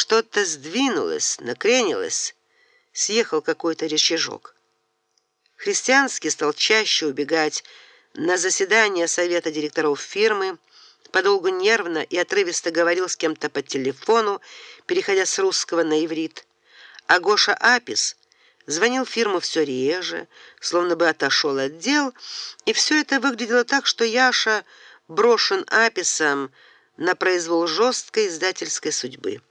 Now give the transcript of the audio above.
Что-то сдвинулось, накренилось, съехал какой-то рычажок. Христианский стал чаще убегать на заседания совета директоров фирмы, подолгу нервно и отрывисто говорил с кем-то по телефону, переходя с русского на иврит. А Гоша Апис звонил в фирму все реже, словно бы отошел от дел, и все это выглядело так, что Яша брошен Аписом на произвол жесткой издательской судьбы.